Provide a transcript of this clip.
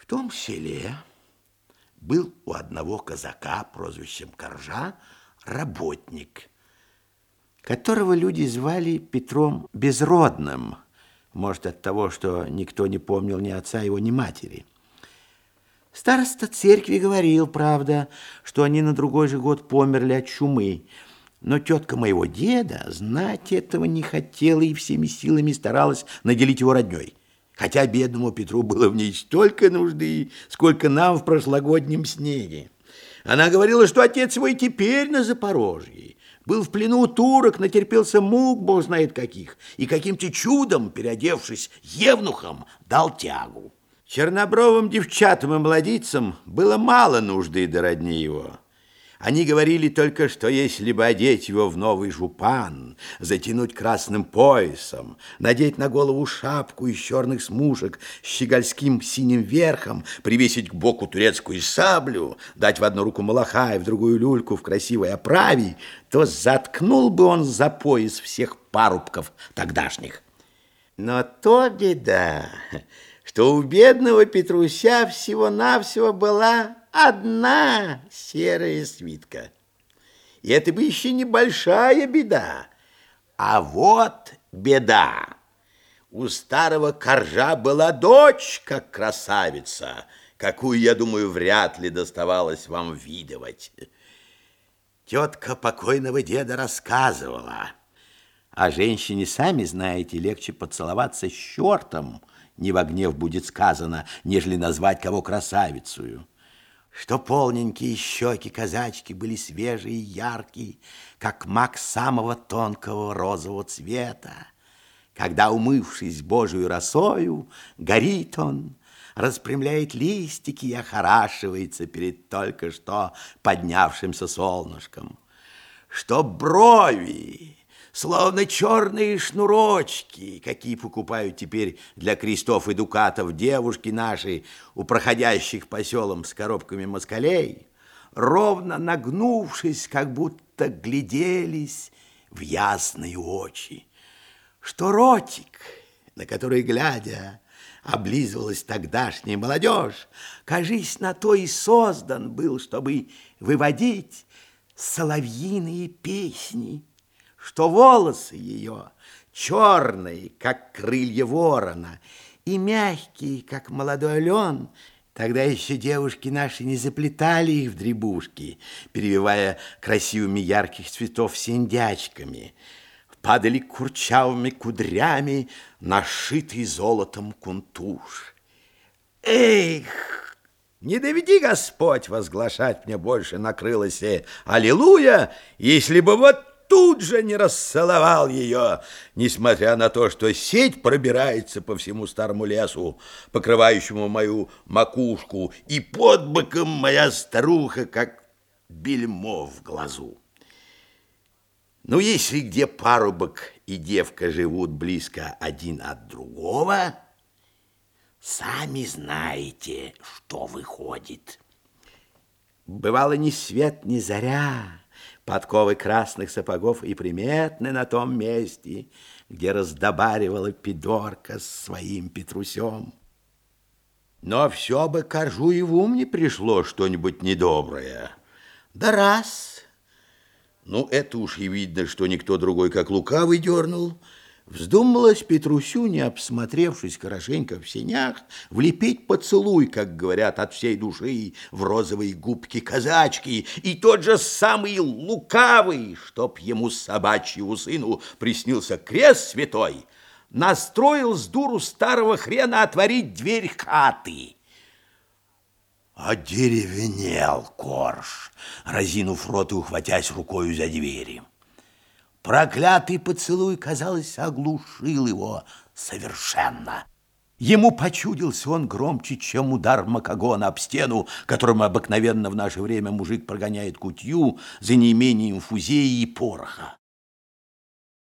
В том селе был у одного казака прозвищем Коржа работник, которого люди звали Петром Безродным, может, от того, что никто не помнил ни отца его, ни матери. Староста церкви говорил, правда, что они на другой же год померли от чумы, но тетка моего деда знать этого не хотела и всеми силами старалась наделить его родней хотя бедному Петру было в ней столько нужды, сколько нам в прошлогоднем снеге. Она говорила, что отец и теперь на Запорожье. Был в плену турок, натерпелся мук, бог знает каких, и каким-то чудом, переодевшись евнухом, дал тягу. Чернобровым девчатам и младицам было мало нужды до родни его. Они говорили только, что если бы одеть его в новый жупан, затянуть красным поясом, надеть на голову шапку из черных смушек с щегольским синим верхом, привесить к боку турецкую саблю, дать в одну руку малаха и в другую люльку в красивой оправе, то заткнул бы он за пояс всех парубков тогдашних. Но то беда, что у бедного Петруся всего-навсего была одна серая свитка. И это бы еще небольшая беда. А вот беда. У старого коржа была дочь, как красавица, какую, я думаю, вряд ли доставалось вам видывать. Тетка покойного деда рассказывала. А женщине, сами знаете, легче поцеловаться с чертом, не во гнев будет сказано, нежели назвать кого красавицею что полненькие щеки казачки были свежие и яркие, как мак самого тонкого розового цвета. Когда, умывшись Божию росою, горит он, распрямляет листики и охорашивается перед только что поднявшимся солнышком. Что брови словно черные шнурочки, какие покупают теперь для крестов и дукатов девушки наши у проходящих по селам с коробками москалей, ровно нагнувшись, как будто гляделись в ясные очи, что ротик, на который, глядя, облизывалась тогдашняя молодежь, кажись, на то и создан был, чтобы выводить соловьиные песни что волосы ее черные, как крылья ворона, и мягкие, как молодой лен, Тогда еще девушки наши не заплетали их в дребушки, перевивая красивыми ярких цветов синдячками. Падали курчавыми кудрями нашитый золотом кунтуш. Эх, не доведи Господь возглашать мне больше на крылосе Аллилуйя, если бы вот тут же не расцеловал ее, несмотря на то, что сеть пробирается по всему старому лесу, покрывающему мою макушку, и под боком моя старуха, как бельмо в глазу. Ну, если где парубок и девка живут близко один от другого, сами знаете, что выходит. Бывало ни свет, ни заря, Подковы красных сапогов и приметны на том месте, где раздобаривала Пидорка с своим Петрусем. Но все бы Коржу и в ум не пришло что-нибудь недоброе. Да раз. Ну, это уж и видно, что никто другой, как лукавый, дернул – Вздумалось Петрусю, не обсмотревшись хорошенько в сенях, влепить поцелуй, как говорят, от всей души в розовые губки казачки, и тот же самый лукавый, чтоб ему собачьему сыну приснился крест святой, настроил с дуру старого хрена отворить дверь хаты. Одеревенел корж, разинув рот и ухватясь рукою за двери. Проклятый поцелуй, казалось, оглушил его совершенно. Ему почудился он громче, чем удар макагона об стену, которым обыкновенно в наше время мужик прогоняет кутью за неимением фузеи и пороха.